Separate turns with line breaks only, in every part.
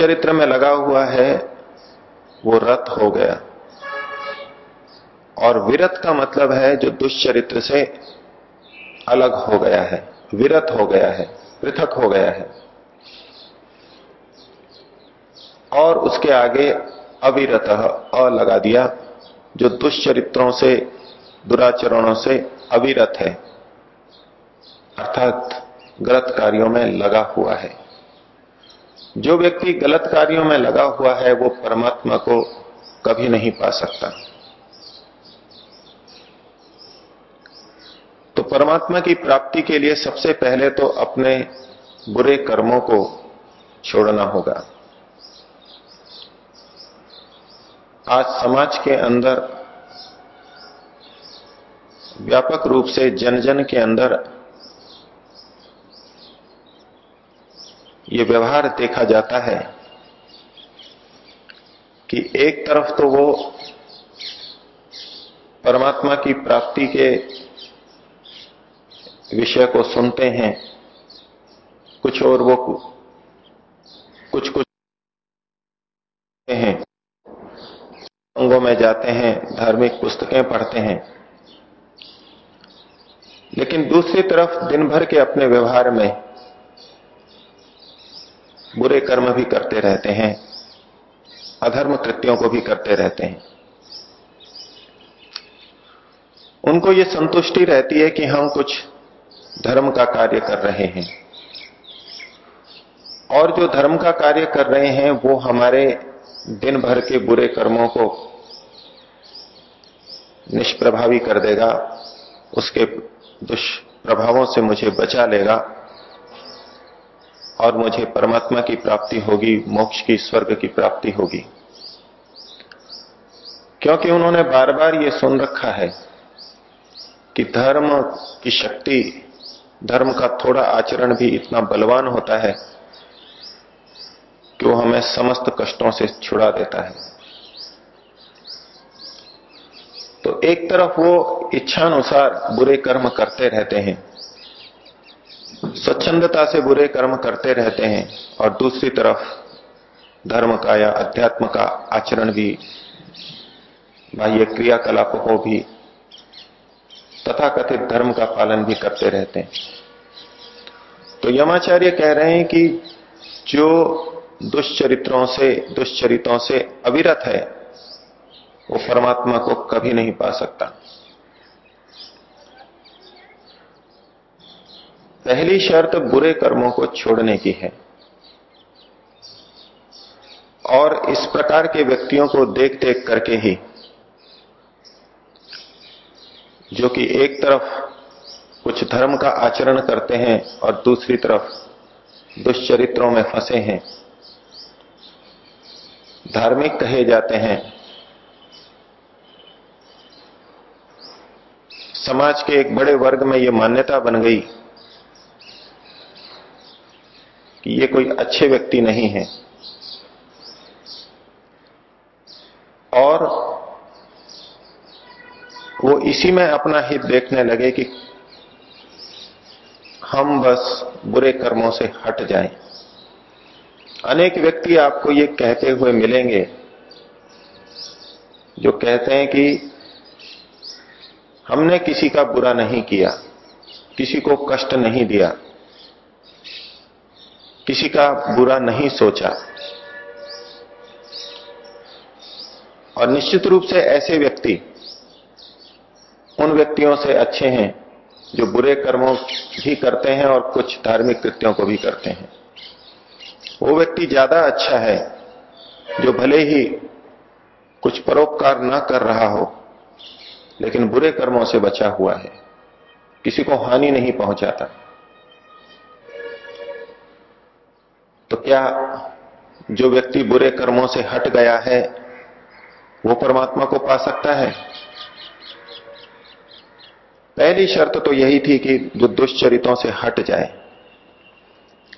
दुष्चरित्र में लगा हुआ है, वो रत हो गया। और विरत का मतलब है जो दुष्चरित्र से अलग हो गया है, विरत हो गया है, पृथक हो गया है। और उसके आगे अविरत, अ लगा दिया, जो दुष्चरित्रों से, दुराचरणों से अविरत है, अर्थात गलत कार्यों में लगा हुआ है। जो व्यक्ति गलत कार्यों में लगा हुआ है, वो परमात्मा को कभी नहीं पा सकता। तो परमात्मा की प्राप्ति के लिए सबसे पहले तो अपने बुरे कर्मों को छोड़ना होगा। आज समाज के अंदर, व्यापक रूप से जन जन के अंदर ये व्यवहार देखा जाता है कि एक तरफ़ तो वो परमात्मा की प्राप्ति के विषय को सुनते हैं, कुछ और वो कुछ कुछ हैं, अंगों में जाते हैं, धार्मिक पुस्तकें पढ़ते हैं। लेकिन दूसरी तरफ़ दिन भर के अपने व्यवहार में बुरे कर्म भी करते रहते हैं, अधर्म कृत्यों को भी करते रहते हैं। उनको ये संतुष्टि रहती है कि हम कुछ धर्म का कार्य कर रहे हैं। और जो धर्म का कार्य कर रहे हैं, वो हमारे दिन भर के बुरे कर्मों को निष्प्रभावी कर देगा, उसके दुष्प्रभावों से मुझे बचा लेगा। और मुझे परमात्मा की प्राप्ति होगी, मोक्ष की, स्वर्ग की प्राप्ति होगी। क्योंकि उन्होंने बार बार ये सुन रखा है कि धर्म की शक्ति, धर्म का थोड़ा आचरण भी इतना बलवान होता है कि वो हमें समस्त कष्टों से छुड़ा देता है। तो एक तरफ़ वो इच्छानुसार बुरे कर्म करते रहते हैं स्वच्छंदता से बुरे कर्म करते रहते हैं और दूसरी तरफ़ धर्म का या अध्यात्म का आचरण भी बाह्य क्रियाकलाप को भी तथा कथित धर्म का पालन भी करते रहते हैं। तो यमाचार्य कह रहे हैं कि जो दुष्चरित्रों से, दुष्चरितों से अविरत है, वो परमात्मा को कभी नहीं पा सकता। पहली शर्त बुरे कर्मों को छोड़ने की है। और इस प्रकार के व्यक्तियों को देख देख करके ही, जो कि एक तरफ़ कुछ धर्म का आचरण करते हैं और दूसरी तरफ़ दुष्चरित्रों में फंसे हैं। धार्मिक कहे जाते हैं। समाज के एक बड़े वर्ग में यह मान्यता बन गई। कि ये कोई अच्छे व्यक्ति नहीं है और वो इसी में अपना हित देखने लगे कि हम बस बुरे कर्मों से हट जाएँ। अनेक व्यक्ति आपको ये कहते हुए मिलेंगे, जो कहते हैं कि हमने किसी का बुरा नहीं किया, किसी को कष्ट नहीं दिया किसी का बुरा नहीं सोचा। और निश्चित रूप से ऐसे व्यक्ति, उन व्यक्तियों से अच्छे हैं, जो बुरे कर्मों भी करते हैं और कुछ धार्मिक कृत्यों को भी करते हैं। वो व्यक्ति ज़्यादा अच्छा है, जो भले ही कुछ परोपकार ना कर रहा हो, लेकिन बुरे कर्मों से बचा हुआ है। किसी को हानि नहीं पहुंचाता। क्या जो व्यक्ति बुरे कर्मों से हट गया है, वो परमात्मा को पा सकता है। पहली शर्त तो यही थी कि जो दुष्चरितों से हट जाए।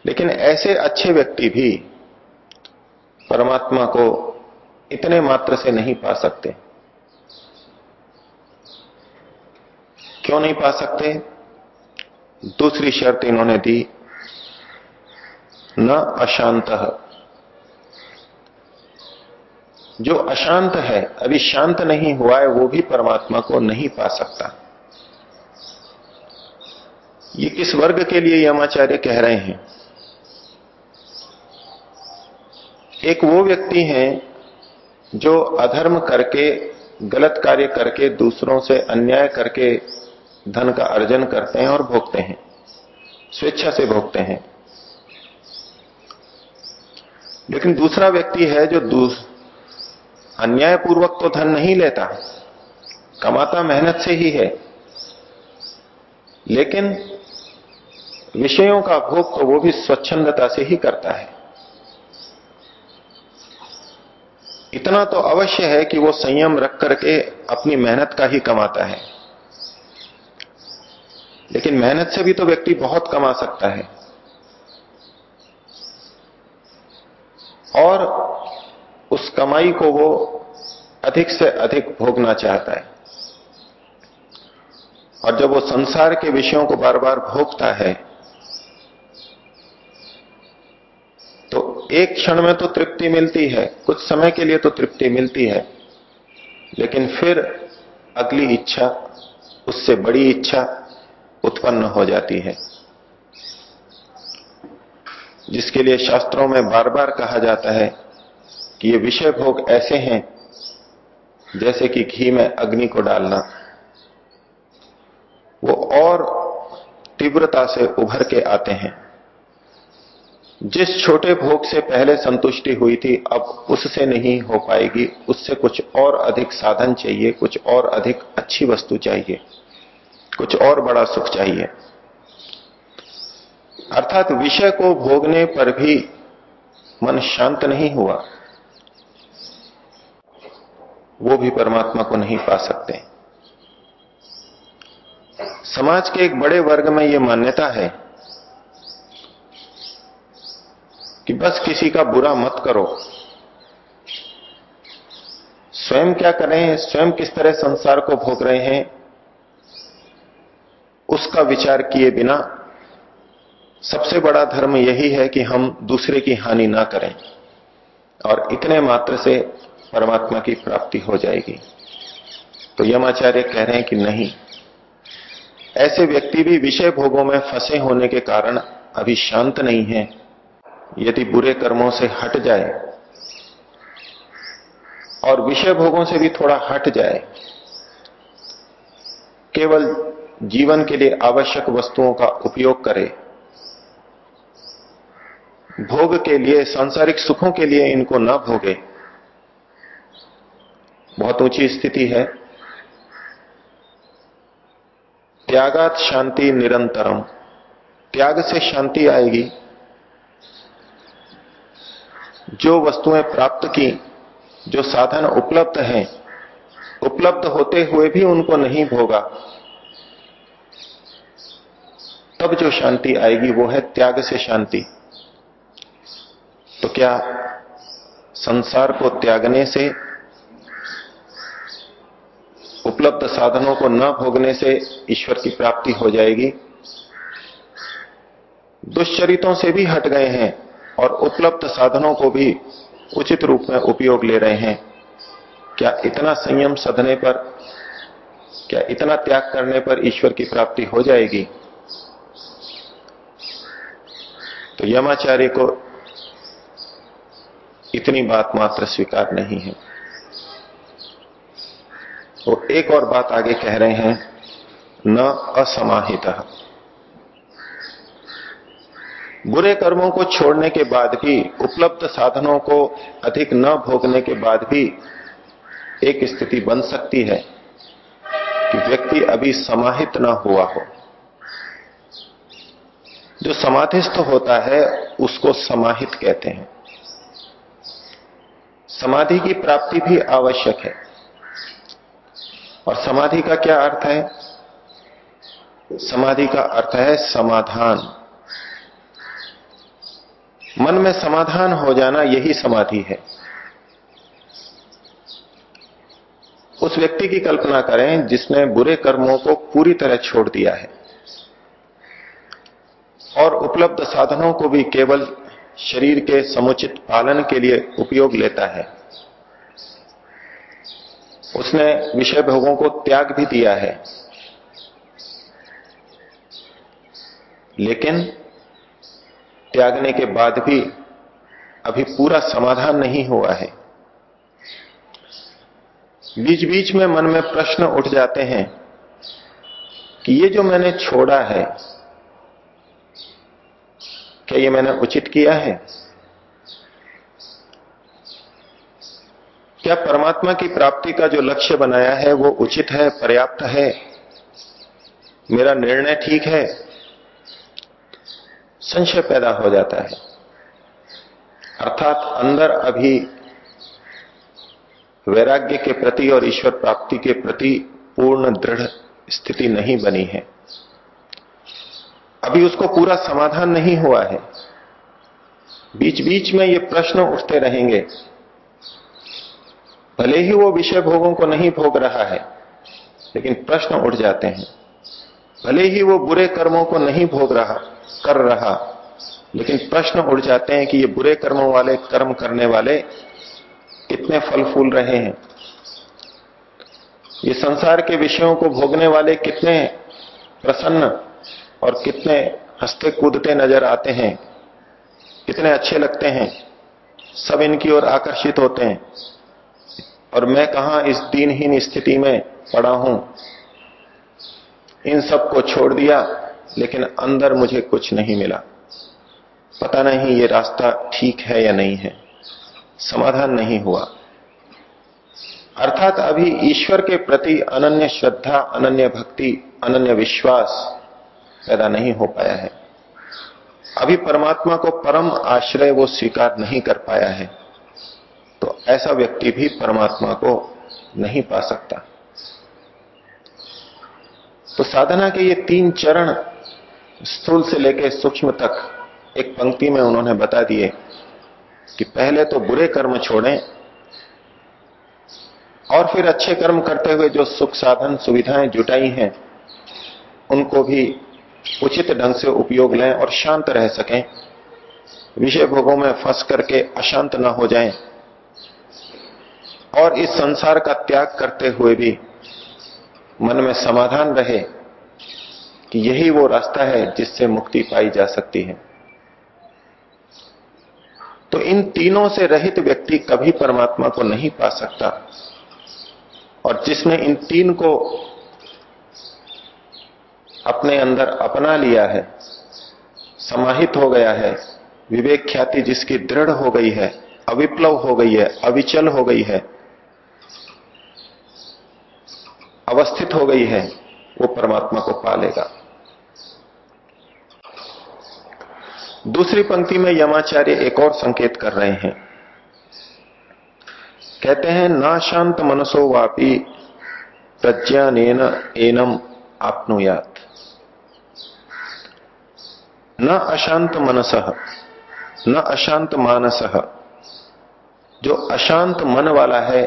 लेकिन ऐसे अच्छे व्यक्ति भी परमात्मा को इतने मात्र से नहीं पा सकते। क्यों नहीं पा सकते? दूसरी शर्त इन्होंने दी न अशांत। जो अशांत है, अभी शांत नहीं हुआ है, वो भी परमात्मा को नहीं पा सकता। ये किस वर्ग के लिए यमाचार्य कह रहे हैं? एक वो व्यक्ति हैं जो अधर्म करके, गलत कार्य करके, दूसरों से अन्याय करके धन का अर्जन करते हैं और भोगते हैं, स्वेच्छा से भोगते हैं। लेकिन दूसरा व्यक्ति है जो अन्यायपूर्वक तो धन नहीं लेता, कमाता मेहनत से ही है। लेकिन विषयों का भोग तो वो भी स्वच्छंदता से ही करता है। इतना तो अवश्य है कि वो संयम रख करके अपनी मेहनत का ही कमाता है। लेकिन मेहनत से भी तो व्यक्ति बहुत कमा सकता है। और उस कमाई को वो अधिक से अधिक भोगना चाहता है। और जब वो संसार के विषयों को बार बार भोगता है तो एक क्षण में तो तृप्ति मिलती है, कुछ समय के लिए तो तृप्ति मिलती है, लेकिन फिर अगली इच्छा, उससे बड़ी इच्छा उत्पन्न हो जाती है। जिसके लिए शास्त्रों में बार बार कहा जाता है कि ये विषय भोग ऐसे हैं जैसे कि घी में अग्नि को डालना। वो और तीव्रता से उभर के आते हैं। जिस छोटे भोग से पहले संतुष्टि हुई थी, अब उससे नहीं हो पाएगी। उससे कुछ और अधिक साधन चाहिए, कुछ और अधिक अच्छी वस्तु चाहिए, कुछ और बड़ा सुख चाहिए। अर्थात विषय को भोगने पर भी मन शांत नहीं हुआ। वो भी परमात्मा को नहीं पा सकते। समाज के एक बड़े वर्ग में यह मान्यता है कि बस किसी का बुरा मत करो। स्वयं क्या करें, स्वयं किस तरह संसार को भोग रहे हैं, उसका विचार किए बिना सबसे बड़ा धर्म यही है कि हम दूसरे की हानि ना करें और इतने मात्र से परमात्मा की प्राप्ति हो जाएगी। तो यमाचार्य कह रहे हैं कि नहीं, ऐसे व्यक्ति भी विषय भोगों में फंसे होने के कारण अभी शांत नहीं है। यदि बुरे कर्मों से हट जाए और विषय भोगों से भी थोड़ा हट जाए, केवल जीवन के लिए आवश्यक वस्तुओं का उपयोग करे भोग के लिए, सांसारिक सुखों के लिए इनको न भोगे। बहुत ऊँची स्थिति है। त्यागात शांति निरंतरम। त्याग से शांति आएगी। जो वस्तुएँ प्राप्त की, जो साधन उपलब्ध हैं, उपलब्ध होते हुए भी उनको नहीं भोगा, तब जो शांति आएगी वो है त्याग से शांति। तो क्या संसार को त्यागने से, उपलब्ध साधनों को न भोगने से ईश्वर की प्राप्ति हो जाएगी? दुश्चरितों से भी हट गए हैं और उपलब्ध साधनों को भी उचित रूप में उपयोग ले रहे हैं। क्या इतना संयम सधने पर, क्या इतना त्याग करने पर ईश्वर की प्राप्ति हो जाएगी? तो यमाचार्य को इतनी बात मात्र स्वीकार नहीं है। वो तो एक और बात आगे कह रहे हैं, न असमाहित। बुरे कर्मों को छोड़ने के बाद भी, उपलब्ध साधनों को अधिक न भोगने के बाद भी एक स्थिति बन सकती है कि व्यक्ति अभी समाहित न हुआ हो। जो समाधिस्थ होता है, उसको समाहित कहते हैं। समाधि की प्राप्ति भी आवश्यक है। और समाधि का क्या अर्थ है? समाधि का अर्थ है समाधान। मन में समाधान हो जाना यही समाधि है। उस व्यक्ति की कल्पना करें जिसने बुरे कर्मों को पूरी तरह छोड़ दिया है। और उपलब्ध साधनों को भी केवल शरीर के समुचित पालन के लिए उपयोग लेता है। उसने विषय भोगों को त्याग भी दिया है। लेकिन त्यागने के बाद भी अभी पूरा समाधान नहीं हुआ है। बीच बीच में मन में प्रश्न उठ जाते हैं कि ये जो मैंने छोड़ा है क्या ये मैंने उचित किया है। क्या परमात्मा की प्राप्ति का जो लक्ष्य बनाया है, वो उचित है, पर्याप्त है? मेरा निर्णय ठीक है। संशय पैदा हो जाता है। अर्थात अंदर अभी वैराग्य के प्रति और ईश्वर प्राप्ति के प्रति पूर्ण दृढ़ स्थिति नहीं बनी है। अभी उसको पूरा समाधान नहीं हुआ है। बीच बीच में ये प्रश्न उठते रहेंगे। भले ही वो विषय भोगों को नहीं भोग रहा है, लेकिन प्रश्न उठ जाते हैं। भले ही वो बुरे कर्मों को नहीं भोग रहा, कर रहा, लेकिन प्रश्न उठ जाते हैं कि ये बुरे कर्मों वाले, कर्म करने वाले कितने फल फूल रहे हैं। ये संसार के विषयों को भोगने वाले कितने प्रसन्न और कितने हँसते कूदते नज़र आते हैं, कितने अच्छे लगते हैं, सब इनकी ओर आकर्षित होते हैं। और मैं कहा इस दीनहीन स्थिति में पड़ा हूँ? इन सबको छोड़ दिया, लेकिन अंदर मुझे कुछ नहीं मिला। पता नहीं ये रास्ता ठीक है या नहीं है। समाधान नहीं हुआ। अर्थात अभी ईश्वर के प्रति अनन्य श्रद्धा, अनन्य भक्ति, अनन्य विश्वास पैदा नहीं हो पाया है। अभी परमात्मा को परम आश्रय वो स्वीकार नहीं कर पाया है तो ऐसा व्यक्ति भी परमात्मा को नहीं पा सकता। तो साधना के ये तीन चरण स्थूल से लेकर सूक्ष्म तक एक पंक्ति में उन्होंने बता दिए कि पहले तो बुरे कर्म छोड़ें और फिर अच्छे कर्म करते हुए जो सुख साधन सुविधाएँ जुटाई हैं, उनको भी उचित ढंग से उपयोग लें और शांत रह सकें। विषय भोगों में फंस करके अशांत ना हो जाएँ। और इस संसार का त्याग करते हुए भी मन में समाधान रहे कि यही वो रास्ता है जिससे मुक्ति पाई जा सकती है। तो इन तीनों से रहित व्यक्ति कभी परमात्मा को नहीं पा सकता। और जिसने इन तीन को अपने अंदर अपना लिया है, समाहित हो गया है, विवेक ख्याति जिसकी दृढ़ हो गई है, अविप्लव हो गई है, अविचल हो गई है, अवस्थित हो गई है, वो परमात्मा को पालेगा। दूसरी पंक्ति में यमाचार्य एक और संकेत कर रहे हैं। कहते हैं, ना शांत मनसो वापी प्रज्ञान एनम आपनुयात। न अशांत मनस, न अशांत मानस। जो अशांत मन वाला है,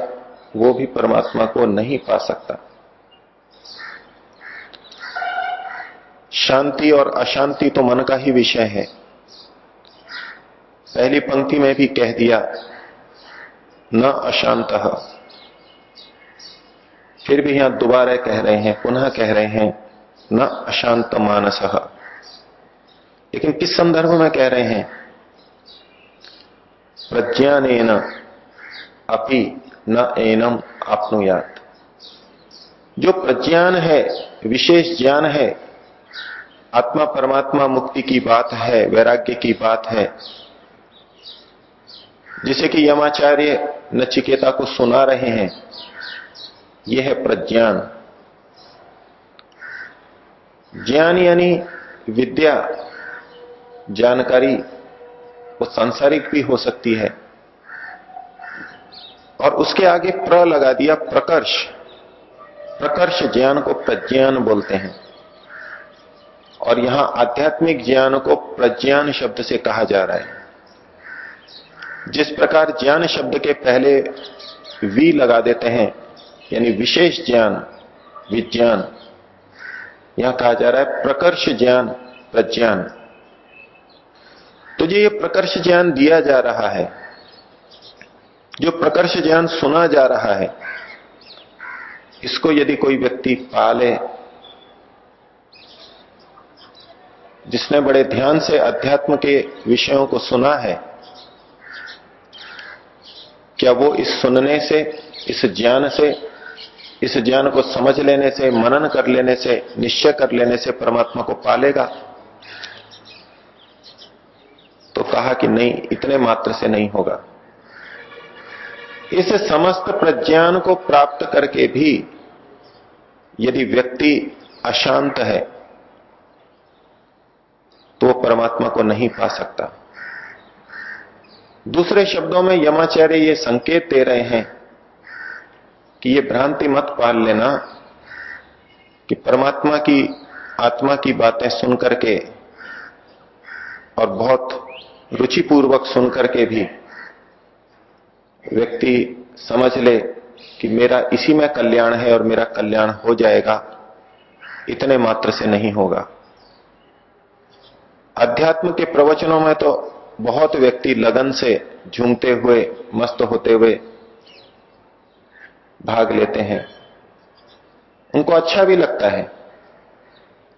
वो भी परमात्मा को नहीं पा सकता। शांति और अशांति तो मन का ही विषय है। पहली पंक्ति में भी कह दिया, न अशांत। फिर भी यहाँ दोबारा कह रहे हैं, पुनः कह रहे हैं, न अशांत मानस। लेकिन किस संदर्भ में कह रहे हैं? प्रज्ञान अपि न एनम आपनुयात। जो प्रज्ञान है, विशेष ज्ञान है, आत्मा परमात्मा मुक्ति की बात है, वैराग्य की बात है, जिसे कि यमाचार्य नचिकेता को सुना रहे हैं, यह है प्रज्ञान। ज्ञान यानी विद्या जानकारी वो सांसारिक भी हो सकती है। और उसके आगे प्र लगा दिया प्रकर्ष। प्रकर्ष ज्ञान को प्रज्ञान बोलते हैं। और यहाँ आध्यात्मिक ज्ञान को प्रज्ञान शब्द से कहा जा रहा है। जिस प्रकार ज्ञान शब्द के पहले वी लगा देते हैं, यानी विशेष ज्ञान, विज्ञान, यहाँ कहा जा रहा है प्रकर्ष ज्ञान, प्रज्ञान। तो ये प्रकर्ष ज्ञान दिया जा रहा है। जो प्रकर्ष ज्ञान सुना जा रहा है, इसको यदि कोई व्यक्ति पाले, जिसने बड़े ध्यान से अध्यात्म के विषयों को सुना है, क्या वो इस सुनने से, इस ज्ञान से, इस ज्ञान को समझ लेने से, मनन कर लेने से, निश्चय कर लेने से परमात्मा को पालेगा तो कहा कि नहीं, इतने मात्र से नहीं होगा। इस समस्त प्रज्ञान को प्राप्त करके भी यदि व्यक्ति अशांत है तो वो परमात्मा को नहीं पा सकता। दूसरे शब्दों में यमाचार्य ये संकेत दे रहे हैं कि ये भ्रांति मत पाल लेना कि परमात्मा की, आत्मा की बातें सुन करके और बहुत रुचिपूर्वक सुन करके भी व्यक्ति समझ ले कि मेरा इसी में कल्याण है और मेरा कल्याण हो जाएगा, इतने मात्र से नहीं होगा। अध्यात्म के प्रवचनों में तो बहुत व्यक्ति लगन से झूमते हुए, मस्त होते हुए भाग लेते हैं। उनको अच्छा भी लगता है,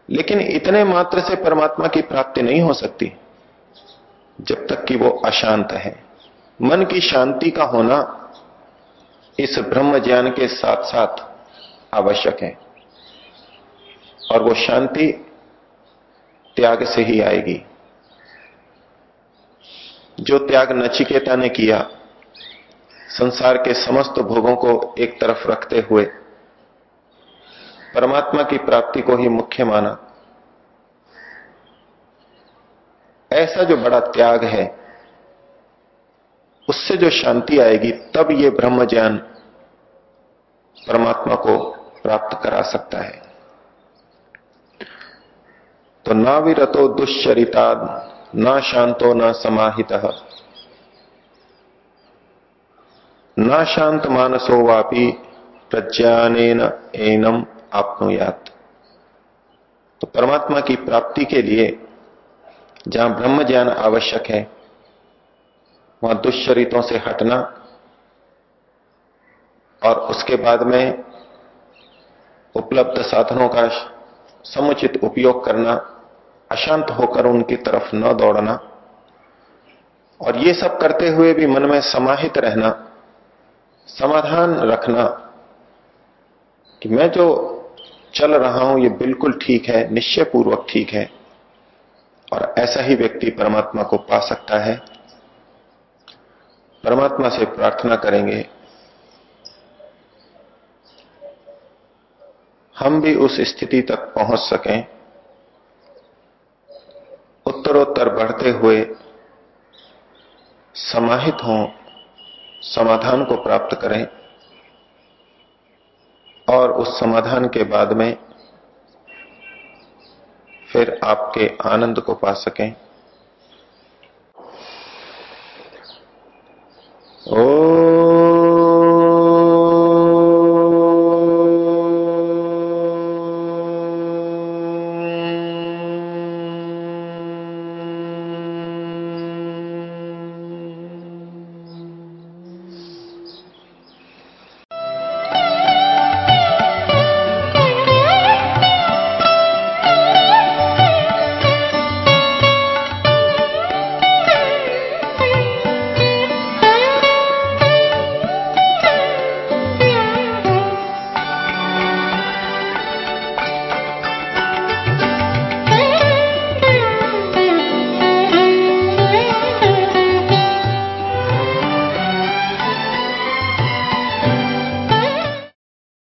लेकिन इतने मात्र से परमात्मा की प्राप्ति नहीं हो सकती। जब तक कि वो अशांत है। मन की शांति का होना इस ब्रह्म ज्ञान के साथ साथ आवश्यक है। और वो शांति त्याग से ही आएगी। जो त्याग नचिकेता ने किया, संसार के समस्त भोगों को एक तरफ़ रखते हुए, परमात्मा की प्राप्ति को ही मुख्य माना। ऐसा जो बड़ा त्याग है, उससे जो शांति आएगी, तब ये ब्रह्म ज्ञान परमात्मा को प्राप्त करा सकता है। तो ना विरतो दुश्चरिता, ना शांतो, ना समाहित। ना शांत मानसो वापी प्रज्ञान एनम आपनुयात। तो परमात्मा की प्राप्ति के लिए जहाँ ब्रह्म ज्ञान आवश्यक है, वहाँ दुष्चरितों से हटना और उसके बाद में उपलब्ध साधनों का समुचित उपयोग करना, अशांत होकर उनकी तरफ़ न दौड़ना और ये सब करते हुए भी मन में समाहित रहना, समाधान रखना कि मैं जो चल रहा हूँ ये बिल्कुल ठीक है निश्चय पूर्वक ठीक है। और ऐसा ही व्यक्ति परमात्मा को पा सकता है। परमात्मा से प्रार्थना करेंगे। हम भी उस स्थिति तक पहुँच सकें। उत्तरोत्तर बढ़ते हुए समाहित हों, समाधान को प्राप्त करें और उस समाधान के बाद में फिर आपके आनंद को पा सकें। ओ